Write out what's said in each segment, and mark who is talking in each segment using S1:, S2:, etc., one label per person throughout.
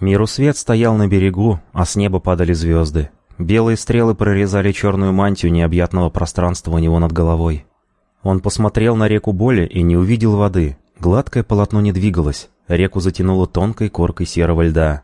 S1: Миру свет стоял на берегу, а с неба падали звезды. Белые стрелы прорезали черную мантию необъятного пространства у него над головой. Он посмотрел на реку боли и не увидел воды. Гладкое полотно не двигалось, реку затянуло тонкой коркой серого льда.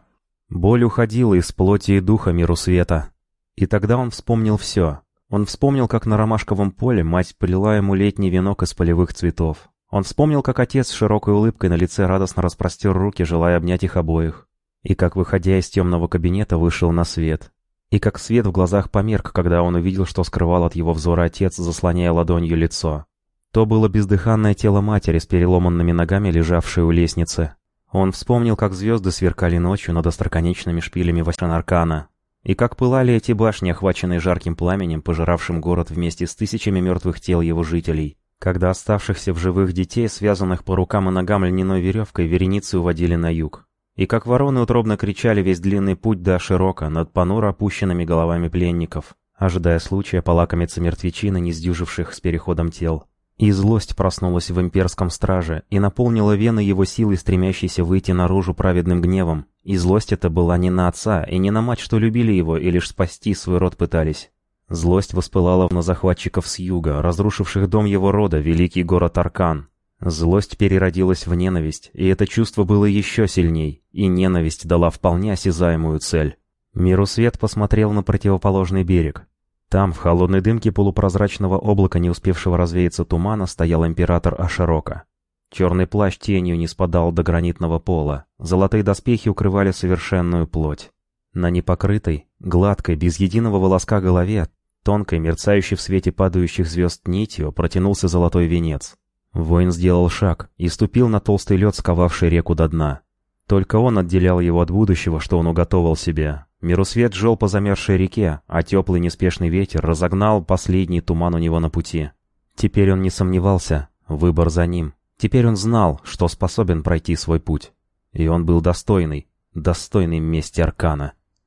S1: Боль уходила из плоти и духа миру света. И тогда он вспомнил все. Он вспомнил, как на ромашковом поле мать полила ему летний венок из полевых цветов. Он вспомнил, как отец с широкой улыбкой на лице радостно распростер руки, желая обнять их обоих. И как, выходя из темного кабинета, вышел на свет. И как свет в глазах померк, когда он увидел, что скрывал от его взора отец, заслоняя ладонью лицо. То было бездыханное тело матери с переломанными ногами, лежавшей у лестницы. Он вспомнил, как звезды сверкали ночью над остроконечными шпилями Васянаркана, и как пылали эти башни, охваченные жарким пламенем, пожиравшим город вместе с тысячами мертвых тел его жителей, когда оставшихся в живых детей, связанных по рукам и ногам льняной веревкой, вереницы уводили на юг. И как вороны утробно кричали весь длинный путь до широко над понуро опущенными головами пленников, ожидая случая полакомиться мертвечины, не сдюживших с переходом тел. И злость проснулась в имперском страже и наполнила вены его силой, стремящейся выйти наружу праведным гневом. И злость эта была не на отца и не на мать, что любили его и лишь спасти свой род пытались. Злость воспылала на захватчиков с юга, разрушивших дом его рода, великий город Аркан, Злость переродилась в ненависть, и это чувство было еще сильней, и ненависть дала вполне осязаемую цель. Мирусвет посмотрел на противоположный берег. Там, в холодной дымке полупрозрачного облака, не успевшего развеяться тумана, стоял император Аширока. Черный плащ тенью не спадал до гранитного пола, золотые доспехи укрывали совершенную плоть. На непокрытой, гладкой, без единого волоска голове, тонкой, мерцающей в свете падающих звезд нитью, протянулся золотой венец. Воин сделал шаг и ступил на толстый лед, сковавший реку до дна. Только он отделял его от будущего, что он уготовил себе. Мирусвет жил по замерзшей реке, а теплый неспешный ветер разогнал последний туман у него на пути. Теперь он не сомневался, выбор за ним. Теперь он знал, что способен пройти свой путь. И он был достойный, достойный мести Аркана.